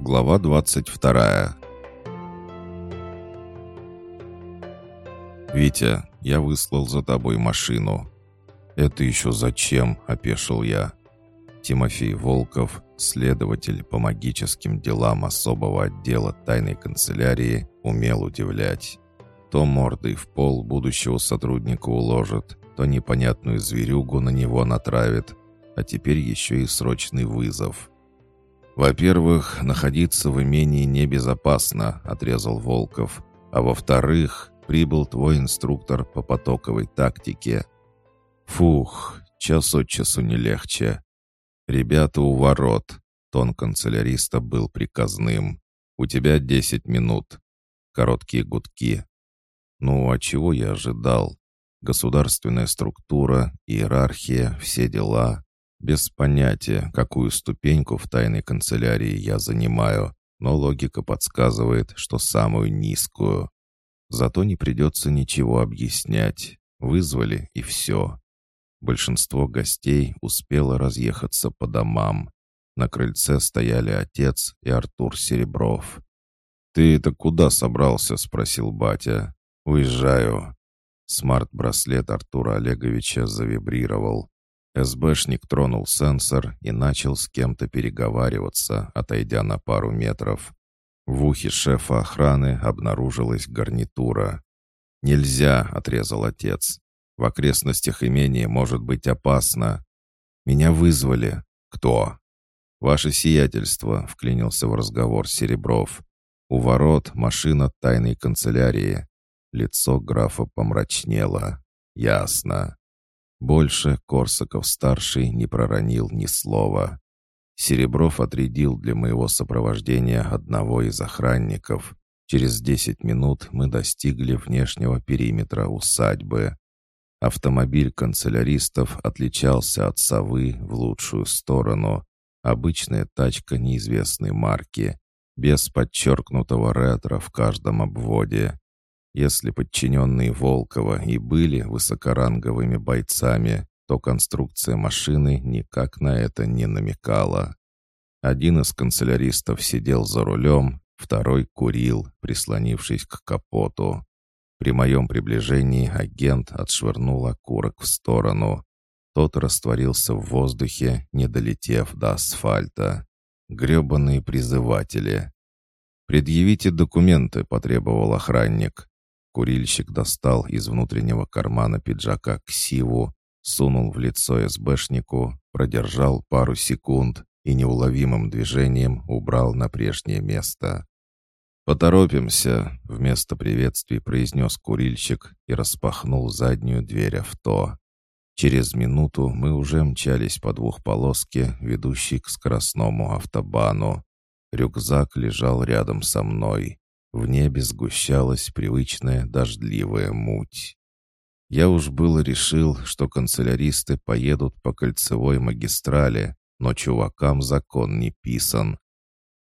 Глава 22 «Витя, я выслал за тобой машину». «Это еще зачем?» — опешил я. Тимофей Волков, следователь по магическим делам особого отдела тайной канцелярии, умел удивлять. То мордой в пол будущего сотрудника уложит, то непонятную зверюгу на него натравит, а теперь еще и срочный вызов. «Во-первых, находиться в имении небезопасно», — отрезал Волков. «А во-вторых, прибыл твой инструктор по потоковой тактике». «Фух, час от часу не легче». «Ребята у ворот», — тон канцеляриста был приказным. «У тебя десять минут». Короткие гудки. «Ну, а чего я ожидал? Государственная структура, иерархия, все дела. Без понятия, какую ступеньку в тайной канцелярии я занимаю, но логика подсказывает, что самую низкую. Зато не придется ничего объяснять. Вызвали и все. Большинство гостей успело разъехаться по домам. На крыльце стояли отец и Артур Серебров. «Ты это куда собрался?» — спросил батя. «Уезжаю». Смарт-браслет Артура Олеговича завибрировал. СБшник тронул сенсор и начал с кем-то переговариваться, отойдя на пару метров. В ухе шефа охраны обнаружилась гарнитура. «Нельзя», — отрезал отец. «В окрестностях имения может быть опасно». «Меня вызвали». «Кто?» «Ваше сиятельство», — вклинился в разговор Серебров. «У ворот машина тайной канцелярии». Лицо графа помрачнело. «Ясно». Больше Корсаков-старший не проронил ни слова. Серебров отрядил для моего сопровождения одного из охранников. Через десять минут мы достигли внешнего периметра усадьбы. Автомобиль канцеляристов отличался от совы в лучшую сторону. Обычная тачка неизвестной марки, без подчеркнутого ретро в каждом обводе. Если подчиненные Волкова и были высокоранговыми бойцами, то конструкция машины никак на это не намекала. Один из канцеляристов сидел за рулем, второй курил, прислонившись к капоту. При моем приближении агент отшвырнул окурок в сторону. Тот растворился в воздухе, не долетев до асфальта. Гребаные призыватели. «Предъявите документы», — потребовал охранник. Курильщик достал из внутреннего кармана пиджака ксиву, сунул в лицо СБшнику, продержал пару секунд и неуловимым движением убрал на прежнее место. «Поторопимся», — вместо приветствий произнес курильщик и распахнул заднюю дверь авто. Через минуту мы уже мчались по двухполоске, ведущей к скоростному автобану. Рюкзак лежал рядом со мной. В небе сгущалась привычная дождливая муть. Я уж было решил, что канцеляристы поедут по кольцевой магистрали, но чувакам закон не писан.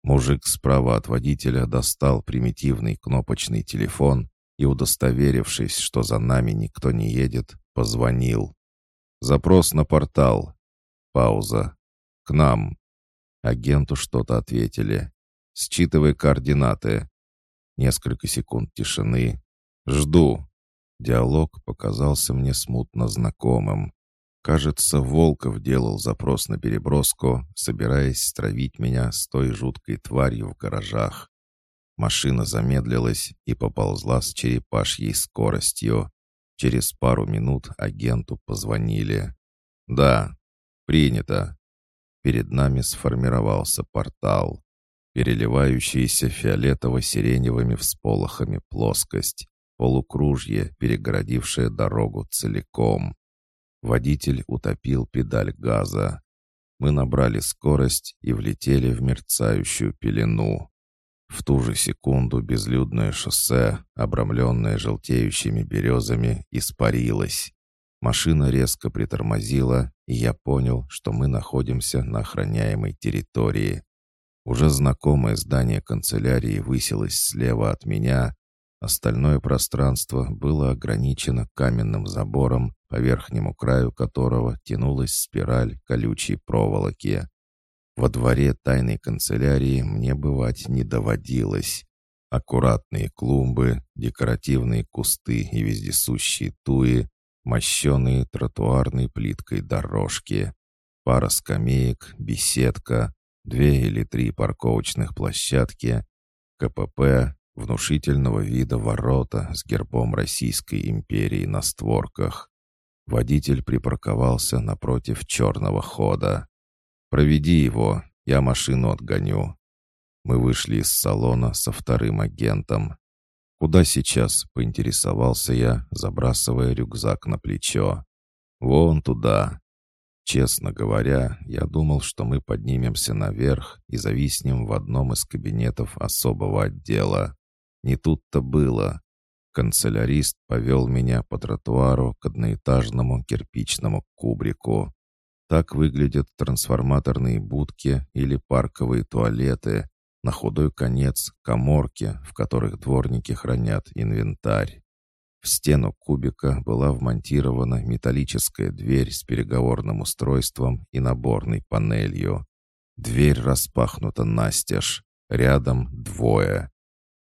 Мужик справа от водителя достал примитивный кнопочный телефон и, удостоверившись, что за нами никто не едет, позвонил. «Запрос на портал». Пауза. «К нам». Агенту что-то ответили. «Считывай координаты. Несколько секунд тишины. «Жду». Диалог показался мне смутно знакомым. Кажется, Волков делал запрос на переброску, собираясь стравить меня с той жуткой тварью в гаражах. Машина замедлилась и поползла с черепашьей скоростью. Через пару минут агенту позвонили. «Да, принято». Перед нами сформировался портал переливающаяся фиолетово-сиреневыми всполохами плоскость, полукружье, перегородившее дорогу целиком. Водитель утопил педаль газа. Мы набрали скорость и влетели в мерцающую пелену. В ту же секунду безлюдное шоссе, обрамленное желтеющими березами, испарилось. Машина резко притормозила, и я понял, что мы находимся на охраняемой территории. Уже знакомое здание канцелярии высилось слева от меня. Остальное пространство было ограничено каменным забором, по верхнему краю которого тянулась спираль колючей проволоки. Во дворе тайной канцелярии мне бывать не доводилось. Аккуратные клумбы, декоративные кусты и вездесущие туи, мощеные тротуарной плиткой дорожки, пара скамеек, беседка, две или три парковочных площадки, КПП, внушительного вида ворота с гербом Российской империи на створках. Водитель припарковался напротив черного хода. «Проведи его, я машину отгоню». Мы вышли из салона со вторым агентом. «Куда сейчас?» — поинтересовался я, забрасывая рюкзак на плечо. «Вон туда». Честно говоря, я думал, что мы поднимемся наверх и зависнем в одном из кабинетов особого отдела. Не тут-то было. Канцелярист повел меня по тротуару к одноэтажному кирпичному кубрику. Так выглядят трансформаторные будки или парковые туалеты, на худой конец коморки, в которых дворники хранят инвентарь. В стену кубика была вмонтирована металлическая дверь с переговорным устройством и наборной панелью. Дверь распахнута настежь. Рядом двое.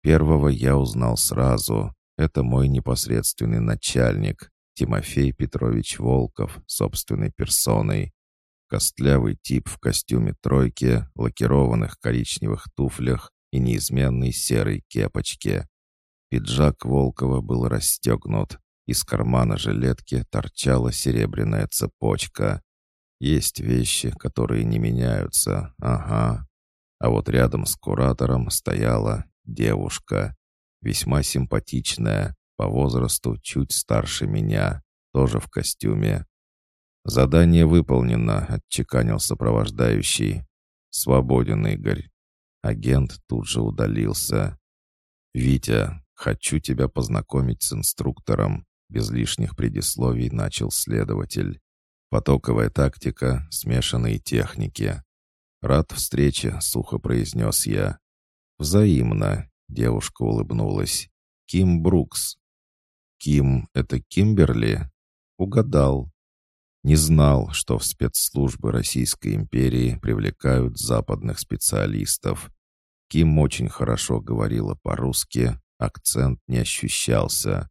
Первого я узнал сразу. Это мой непосредственный начальник, Тимофей Петрович Волков, собственной персоной. Костлявый тип в костюме тройки, лакированных коричневых туфлях и неизменной серой кепочке. Пиджак Волкова был расстегнут. Из кармана жилетки торчала серебряная цепочка. Есть вещи, которые не меняются, ага. А вот рядом с куратором стояла девушка. Весьма симпатичная, по возрасту чуть старше меня, тоже в костюме. «Задание выполнено», — отчеканил сопровождающий. «Свободен, Игорь». Агент тут же удалился. «Витя, хочу тебя познакомить с инструктором», — без лишних предисловий начал следователь. «Потоковая тактика, смешанные техники». «Рад встрече», — сухо произнес я. «Взаимно», — девушка улыбнулась. «Ким Брукс». «Ким — это Кимберли?» «Угадал. Не знал, что в спецслужбы Российской империи привлекают западных специалистов. Ким очень хорошо говорила по-русски, акцент не ощущался.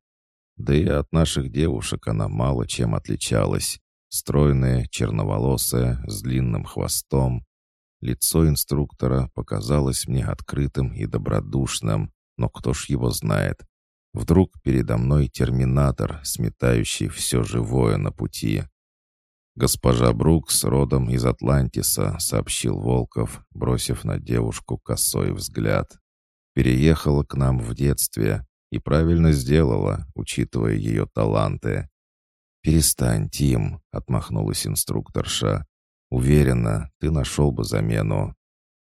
Да и от наших девушек она мало чем отличалась. Стройная, черноволосая, с длинным хвостом. Лицо инструктора показалось мне открытым и добродушным, но кто ж его знает. Вдруг передо мной терминатор, сметающий все живое на пути. «Госпожа Брукс родом из Атлантиса», — сообщил Волков, бросив на девушку косой взгляд. «Переехала к нам в детстве и правильно сделала, учитывая ее таланты». «Перестань, Тим», — отмахнулась инструкторша. «Уверена, ты нашел бы замену».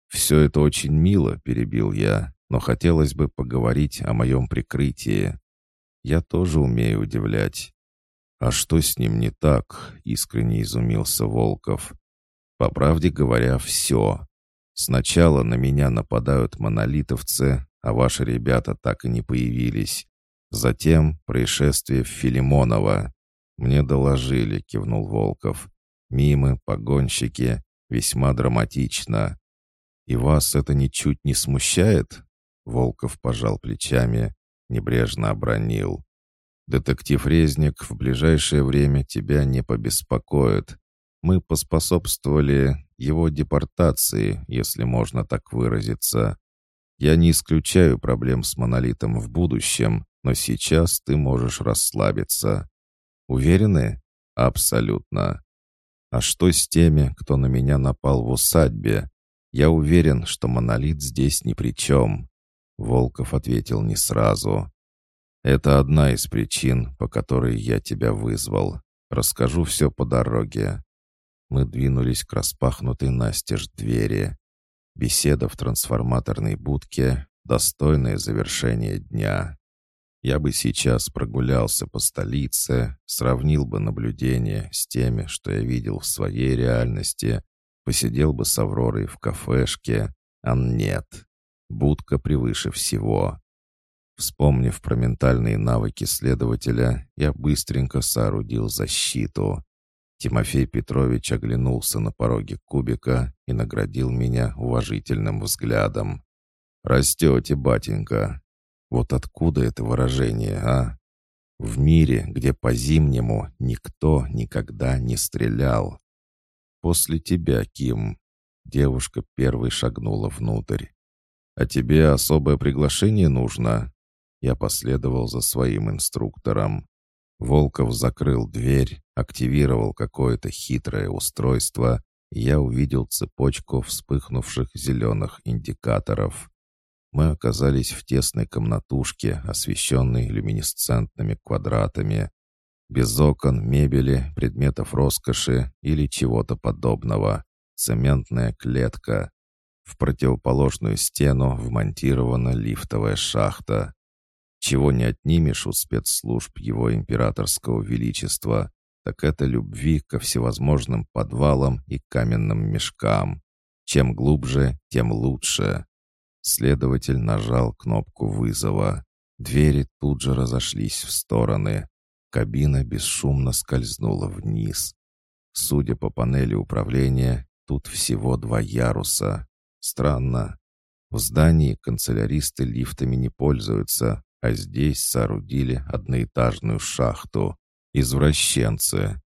«Все это очень мило», — перебил я, «но хотелось бы поговорить о моем прикрытии. Я тоже умею удивлять. «А что с ним не так?» — искренне изумился Волков. «По правде говоря, все. Сначала на меня нападают монолитовцы, а ваши ребята так и не появились. Затем происшествие в Филимоново. Мне доложили», — кивнул Волков. «Мимы, погонщики. Весьма драматично. И вас это ничуть не смущает?» Волков пожал плечами, небрежно обронил. Детектив Резник в ближайшее время тебя не побеспокоит. Мы поспособствовали его депортации, если можно так выразиться. Я не исключаю проблем с монолитом в будущем, но сейчас ты можешь расслабиться. Уверены? Абсолютно. А что с теми, кто на меня напал в усадьбе? Я уверен, что монолит здесь ни при чем. Волков ответил не сразу. Это одна из причин, по которой я тебя вызвал. Расскажу все по дороге. Мы двинулись к распахнутой настежь двери. Беседа в трансформаторной будке — достойное завершение дня. Я бы сейчас прогулялся по столице, сравнил бы наблюдения с теми, что я видел в своей реальности, посидел бы с Авророй в кафешке, а нет. Будка превыше всего. Вспомнив про ментальные навыки следователя, я быстренько соорудил защиту. Тимофей Петрович оглянулся на пороге кубика и наградил меня уважительным взглядом. «Растете, батенька!» Вот откуда это выражение, а? В мире, где по-зимнему никто никогда не стрелял. После тебя, Ким. Девушка первой шагнула внутрь. «А тебе особое приглашение нужно?» Я последовал за своим инструктором. Волков закрыл дверь, активировал какое-то хитрое устройство, и я увидел цепочку вспыхнувших зеленых индикаторов. Мы оказались в тесной комнатушке, освещенной люминесцентными квадратами. Без окон, мебели, предметов роскоши или чего-то подобного. Цементная клетка. В противоположную стену вмонтирована лифтовая шахта. Чего не отнимешь у спецслужб его императорского величества, так это любви ко всевозможным подвалам и каменным мешкам. Чем глубже, тем лучше. Следователь нажал кнопку вызова. Двери тут же разошлись в стороны. Кабина бесшумно скользнула вниз. Судя по панели управления, тут всего два яруса. Странно. В здании канцеляристы лифтами не пользуются, а здесь соорудили одноэтажную шахту. Извращенцы.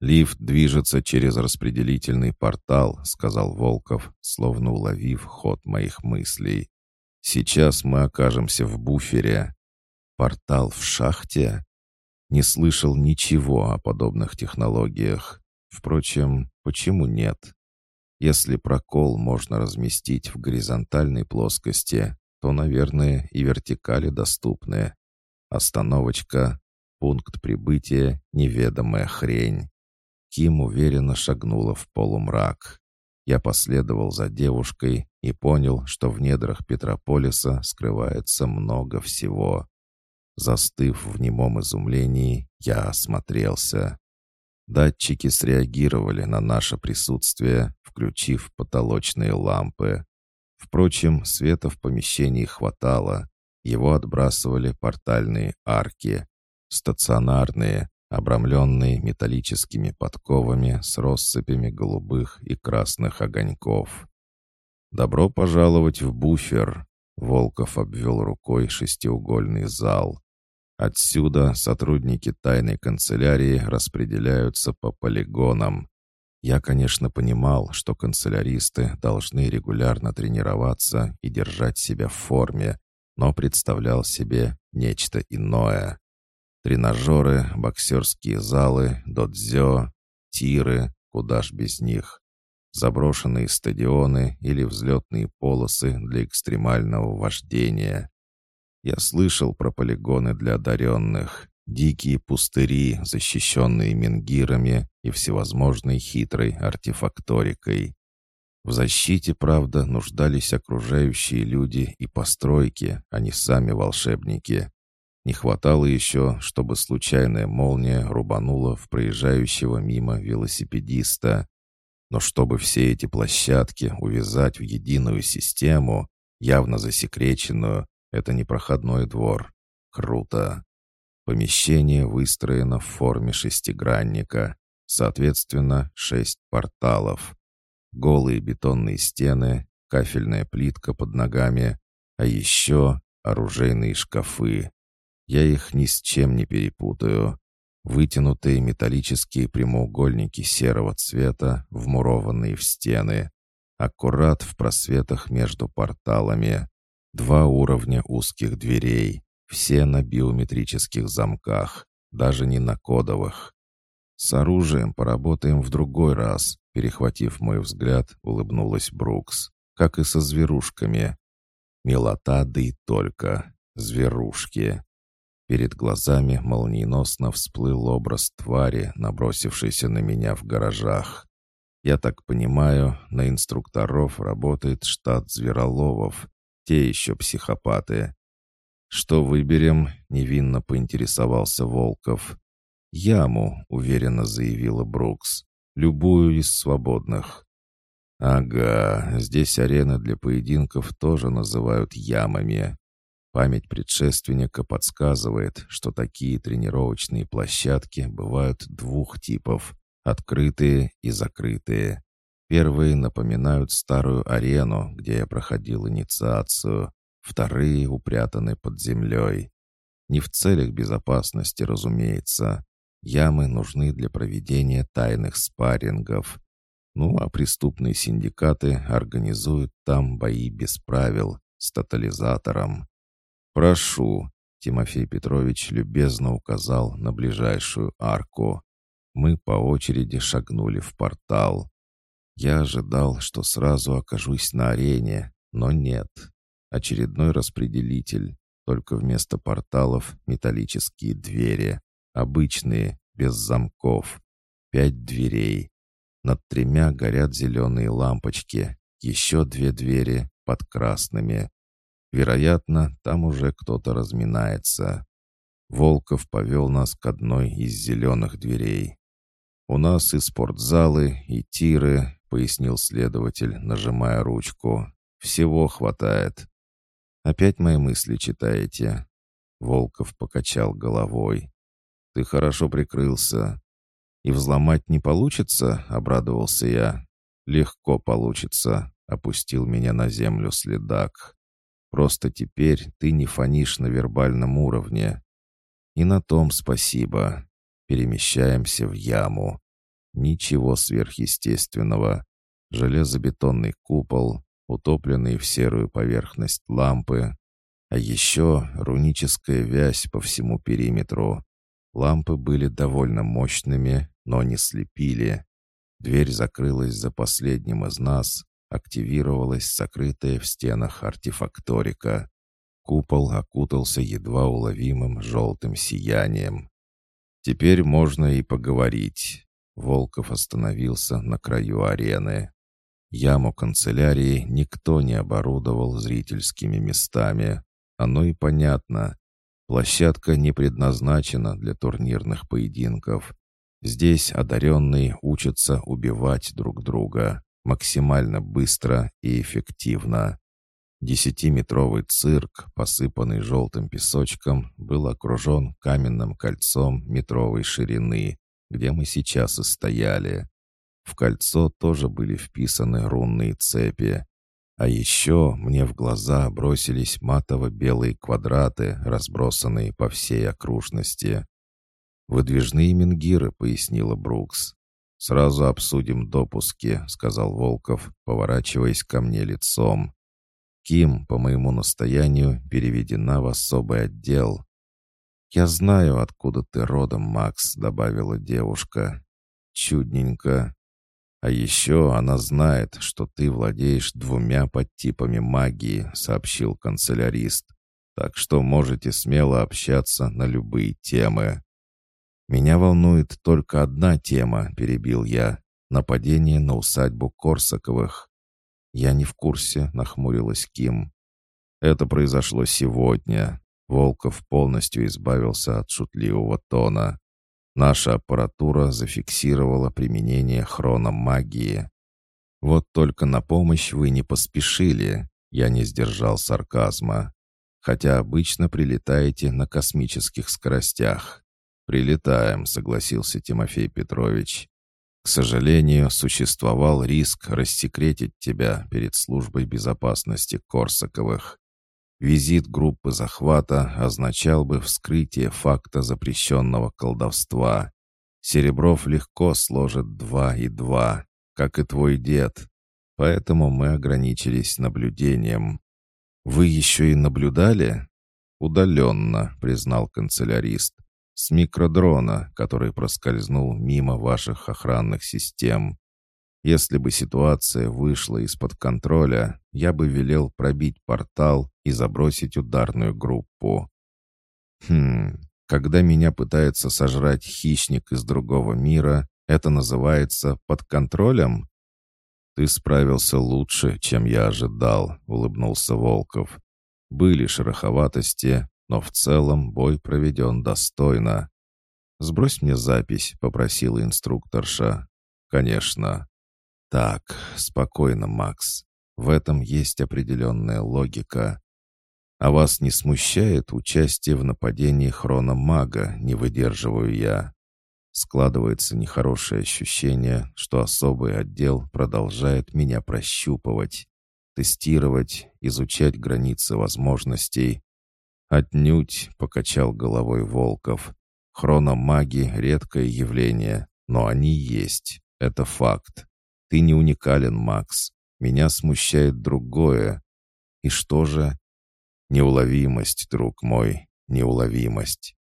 «Лифт движется через распределительный портал», — сказал Волков, словно уловив ход моих мыслей. «Сейчас мы окажемся в буфере». «Портал в шахте?» Не слышал ничего о подобных технологиях. Впрочем, почему нет? Если прокол можно разместить в горизонтальной плоскости, то, наверное, и вертикали доступны. Остановочка, пункт прибытия, неведомая хрень. Ким уверенно шагнула в полумрак. Я последовал за девушкой и понял, что в недрах Петрополиса скрывается много всего. Застыв в немом изумлении, я осмотрелся. Датчики среагировали на наше присутствие, включив потолочные лампы. Впрочем, света в помещении хватало. Его отбрасывали портальные арки. Стационарные, обрамленные металлическими подковами с россыпями голубых и красных огоньков. «Добро пожаловать в буфер!» Волков обвел рукой шестиугольный зал. Отсюда сотрудники тайной канцелярии распределяются по полигонам. Я, конечно, понимал, что канцеляристы должны регулярно тренироваться и держать себя в форме, но представлял себе нечто иное. Тренажеры, боксерские залы, додзё, тиры, куда ж без них. Заброшенные стадионы или взлетные полосы для экстремального вождения. Я слышал про полигоны для одаренных, дикие пустыри, защищенные менгирами и всевозможной хитрой артефакторикой. В защите, правда, нуждались окружающие люди и постройки, а не сами волшебники. Не хватало еще, чтобы случайная молния рубанула в проезжающего мимо велосипедиста. Но чтобы все эти площадки увязать в единую систему, явно засекреченную, это не проходной двор. Круто. Помещение выстроено в форме шестигранника. Соответственно, шесть порталов. Голые бетонные стены, кафельная плитка под ногами, а еще оружейные шкафы. Я их ни с чем не перепутаю. Вытянутые металлические прямоугольники серого цвета, вмурованные в стены. Аккурат в просветах между порталами. Два уровня узких дверей, все на биометрических замках, даже не на кодовых. С оружием поработаем в другой раз, перехватив мой взгляд, улыбнулась Брукс, как и со зверушками. Милота, да и только. Зверушки. Перед глазами молниеносно всплыл образ твари, набросившейся на меня в гаражах. Я так понимаю, на инструкторов работает штат звероловов, те еще психопаты. «Что выберем?» — невинно поинтересовался Волков. «Яму», — уверенно заявила Брукс. «Любую из свободных». «Ага, здесь арены для поединков тоже называют ямами». Память предшественника подсказывает, что такие тренировочные площадки бывают двух типов Открытые и закрытые. Первые напоминают старую арену, где я проходил инициацию. Вторые упрятаны под землей. Не в целях безопасности, разумеется. Ямы нужны для проведения тайных спаррингов. Ну а преступные синдикаты организуют там бои без правил с тотализатором. «Прошу», — Тимофей Петрович любезно указал на ближайшую арку. Мы по очереди шагнули в портал. Я ожидал, что сразу окажусь на арене, но нет. Очередной распределитель, только вместо порталов металлические двери. Обычные, без замков. Пять дверей. Над тремя горят зеленые лампочки. Еще две двери под красными. Вероятно, там уже кто-то разминается. Волков повел нас к одной из зеленых дверей. «У нас и спортзалы, и тиры», — пояснил следователь, нажимая ручку. «Всего хватает». «Опять мои мысли читаете?» Волков покачал головой. «Ты хорошо прикрылся. И взломать не получится?» — обрадовался я. «Легко получится», — опустил меня на землю следак. «Просто теперь ты не фонишь на вербальном уровне. И на том спасибо. Перемещаемся в яму. Ничего сверхъестественного. Железобетонный купол, утопленный в серую поверхность лампы, а еще руническая вязь по всему периметру. Лампы были довольно мощными, но не слепили. Дверь закрылась за последним из нас, активировалась сокрытая в стенах артефакторика. Купол окутался едва уловимым желтым сиянием. «Теперь можно и поговорить». Волков остановился на краю арены. Яму канцелярии никто не оборудовал зрительскими местами. Оно и понятно. Площадка не предназначена для турнирных поединков. Здесь одаренные учатся убивать друг друга максимально быстро и эффективно. Десятиметровый цирк, посыпанный желтым песочком, был окружен каменным кольцом метровой ширины, где мы сейчас и стояли. В кольцо тоже были вписаны рунные цепи. А еще мне в глаза бросились матово-белые квадраты, разбросанные по всей окружности. «Выдвижные менгиры», — пояснила Брукс. «Сразу обсудим допуски», — сказал Волков, поворачиваясь ко мне лицом. Ким, по моему настоянию, переведена в особый отдел. «Я знаю, откуда ты родом, Макс», — добавила девушка. «Чудненько. А еще она знает, что ты владеешь двумя подтипами магии», — сообщил канцелярист. «Так что можете смело общаться на любые темы». «Меня волнует только одна тема», — перебил я. «Нападение на усадьбу Корсаковых. «Я не в курсе», — нахмурилась Ким. «Это произошло сегодня». Волков полностью избавился от шутливого тона. Наша аппаратура зафиксировала применение хрономагии. Вот только на помощь вы не поспешили. Я не сдержал сарказма. Хотя обычно прилетаете на космических скоростях. «Прилетаем», — согласился Тимофей Петрович. К сожалению, существовал риск рассекретить тебя перед службой безопасности Корсаковых. Визит группы захвата означал бы вскрытие факта запрещенного колдовства. Серебров легко сложит два и два, как и твой дед. Поэтому мы ограничились наблюдением. Вы еще и наблюдали? Удаленно, признал канцелярист с микродрона, который проскользнул мимо ваших охранных систем. Если бы ситуация вышла из-под контроля, я бы велел пробить портал и забросить ударную группу. Хм, когда меня пытается сожрать хищник из другого мира, это называется под контролем? Ты справился лучше, чем я ожидал, улыбнулся Волков. Были шероховатости, но в целом бой проведен достойно. «Сбрось мне запись», — попросила инструкторша. «Конечно». «Так, спокойно, Макс. В этом есть определенная логика. А вас не смущает участие в нападении хрономага, не выдерживаю я?» Складывается нехорошее ощущение, что особый отдел продолжает меня прощупывать, тестировать, изучать границы возможностей. Отнюдь, покачал головой Волков. Хрономаги — редкое явление, но они есть. Это факт. Ты не уникален, Макс. Меня смущает другое. И что же? Неуловимость, друг мой, неуловимость.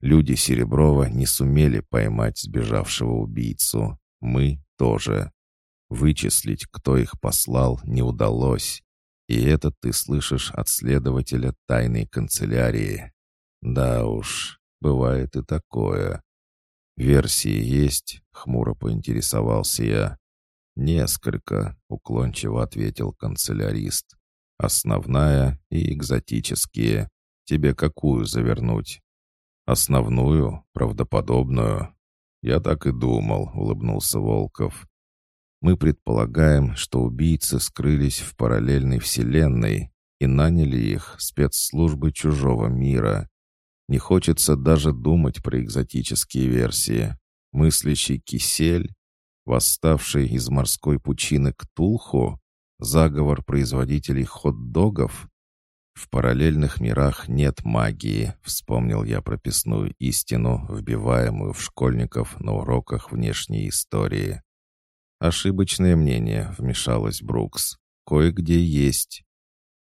Люди Сереброва не сумели поймать сбежавшего убийцу. Мы тоже. Вычислить, кто их послал, не удалось. И это ты слышишь от следователя тайной канцелярии. Да уж, бывает и такое. Версии есть, хмуро поинтересовался я. Несколько, уклончиво ответил канцелярист. Основная и экзотические. Тебе какую завернуть? Основную, правдоподобную. Я так и думал, улыбнулся Волков. Мы предполагаем, что убийцы скрылись в параллельной вселенной и наняли их спецслужбы чужого мира. Не хочется даже думать про экзотические версии. Мыслящий кисель, восставший из морской пучины Ктулху, заговор производителей хот-догов. В параллельных мирах нет магии, вспомнил я прописную истину, вбиваемую в школьников на уроках внешней истории. Ошибочное мнение, вмешалась Брукс. Кое-где есть.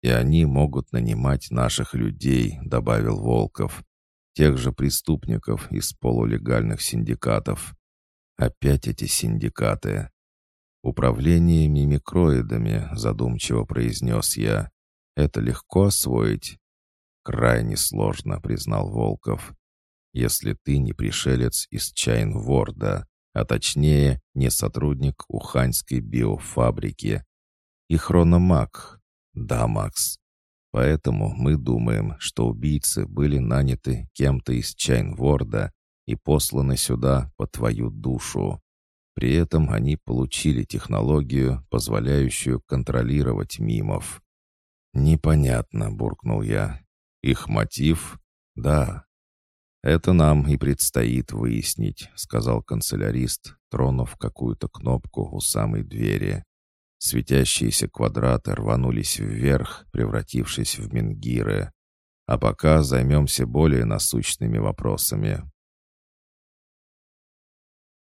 И они могут нанимать наших людей, добавил Волков. Тех же преступников из полулегальных синдикатов. Опять эти синдикаты. «Управление мимикроидами», — задумчиво произнес я. «Это легко освоить?» «Крайне сложно», — признал Волков. «Если ты не пришелец из Чайнворда, а точнее, не сотрудник Уханьской биофабрики. И хрономаг. Да, Макс. Поэтому мы думаем, что убийцы были наняты кем-то из Чайнворда и посланы сюда по твою душу. При этом они получили технологию, позволяющую контролировать мимов. «Непонятно», — буркнул я. «Их мотив?» «Да, «Это нам и предстоит выяснить», — сказал канцелярист, тронув какую-то кнопку у самой двери. Светящиеся квадраты рванулись вверх, превратившись в менгиры. А пока займемся более насущными вопросами.